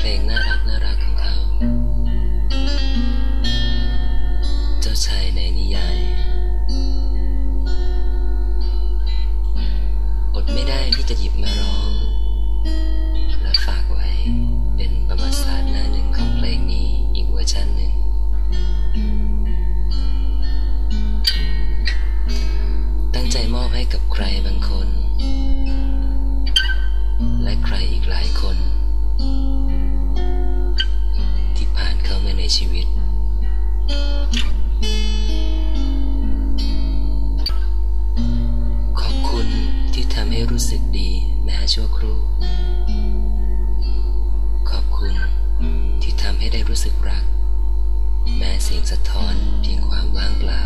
พลงน่ารักน่ารักของเขา เจ้าชายในนิยาย อดไม่ได้ที่จะหยิบมาร้อง และฝากไว้เป็นประวัติศาสตร์หน้าหนึ่งของเพลงนี้อีกเวอร์ชันหนึ่ง ตั้งใจมอบให้กับใครบางคน และใครอีกหลายคนที่ ชีวิต ขอบคุณที่ทำให้รู้สึกดีแม้ชั่วครู่ ขอบคุณที่ทำให้ได้รู้สึกรัก แม้เสียงสะท้อนเพียงความว่างเปล่า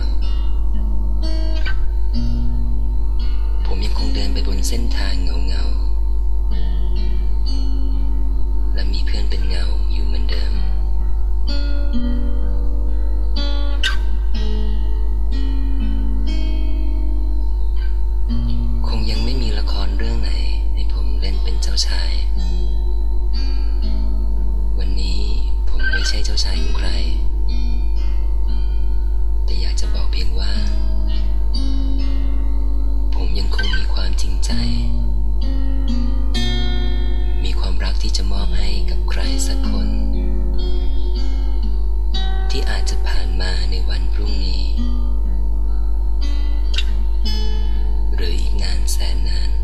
ผมยังคงเดินไปบนเส้นทางเงาเงาๆและมีเพื่อนเป็นเงาอยู่เหมือนเดิม จ้าชาย วันนี้ผมไม่ใช่เจ้าชายของใคร แต่อยากจะบอกเพียงว่า ผมยังคงมีความจริงใจ มีความรักที่จะมอบให้กับใครสักคน ที่อาจจะผ่านมาในวันพรุ่งนี้ หรืออีกนานแสนนานวัน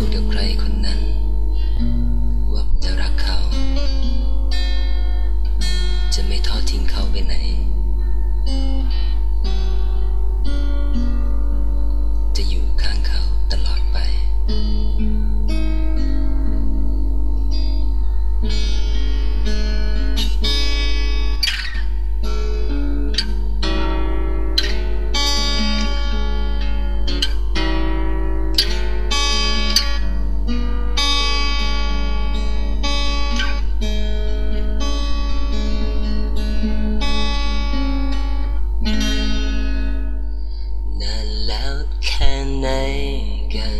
สูจน์กับใครคนนั้น ว่าผมจะรักเขา จะไม่ทอดทิ้งเขาไปไหน นานแล้วแค่ไหนกัน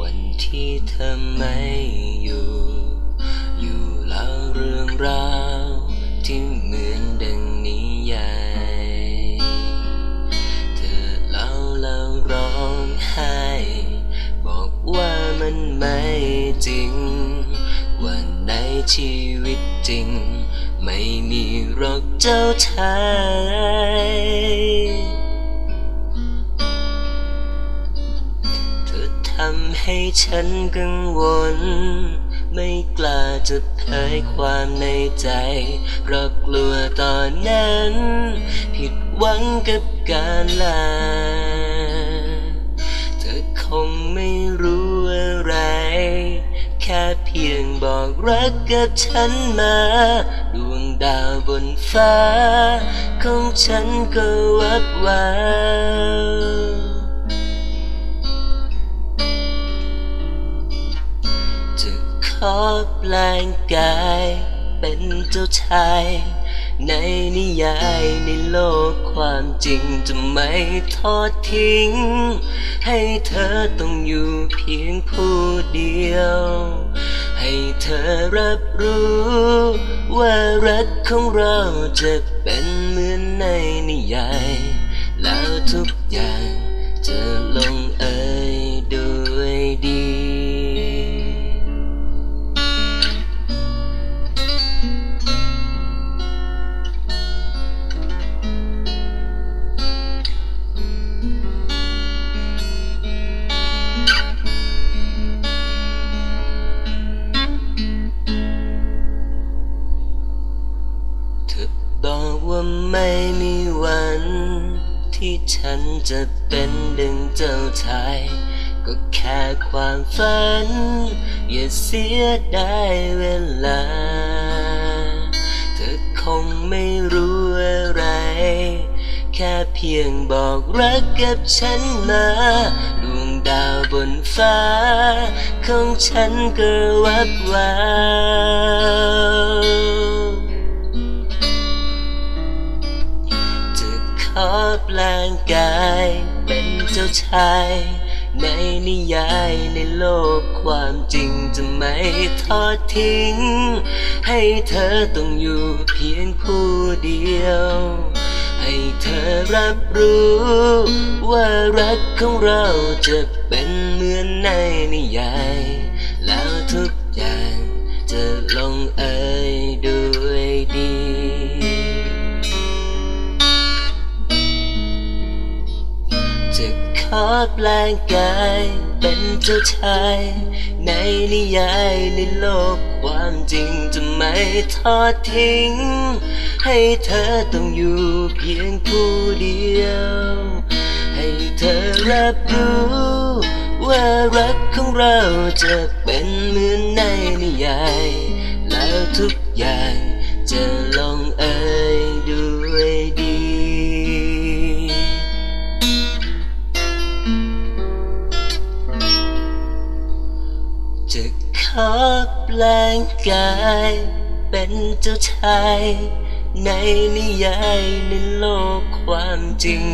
วันที่เธอไม่อยู่ อยู่แล้วเรื่องราวที่เหมือนดังนิยายเธอเล่าแล้วร้องไห้บอกว่ามันไม่จริงว่าในชีวิต จริง ไม่มีหรอกเจ้าชายเธอทำให้ฉันกังวล ไม่กล้าจะเผยความในใจเพราะกลัวตอนนั้น ผิดหวังกับการลา เธอคงไม่รู้ พียงบอกรักกับฉันมา ดวงดาวบนฟ้า ของฉันก็วับวาวจะขอแปลงกายเป็นเจ้าชายในนิยายในโลกความจริงจะไม่ทอดทิ้ง ให้เธอต้องอยู่เพียงผู้เดียว เธอรับรู้ ว่ารักของเราจะเป็นเหมือนในนิยาย แล้วทุก ม่มีวัน ที่ฉันจะเป็นดึงเจ้าชายก็แค่ความฝัน อย่าเสียดายเวลา เธอคงไม่รู้อะไร แค่เพียงบอกรักกับฉันมาดวงดาวบนฟ้า ของฉันก็วับวาว ขอแปลงกายเป็นเจ้าชาย ในนิยายในโลกความจริงจะไม่ทอดทิ้ง ให้เธอต้องอยู่เพียงผู้เดียว ให้เธอรับรู้ ว่ารักของเราจะเป็นเหมือนในนิยาย จะขอแปลงกายเป็นเจ้าชาย ในนิยายในโลกความจริงจะไม่ทอดทิ้ง ให้เธอต้องอยู่เพียงผู้เดียว ให้เธอรับรู้ว่ารักของเราจะเป็นเหมือนในนิยาย แล้วทุกอย่างจะ แปลงกายเป็นเจ้าชายในนิยายในโลกความจริง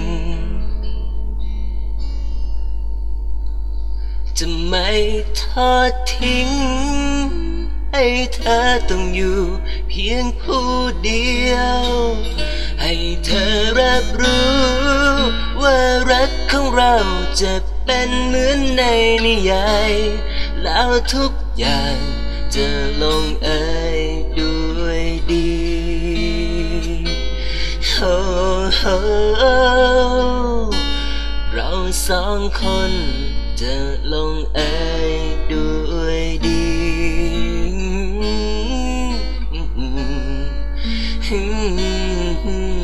จะไม่ทอดทิ้ง ให้เธอต้องอยู่เพียงผู้เดียว ให้เธอรับรู้ ว่ารักของเราจะเป็นเหมือนในนิยาย แล้วทุกอย่าง จะลงเอยด้วยดีโอ้โหเราสองคนจะลงเอยด้วยดี Hmm.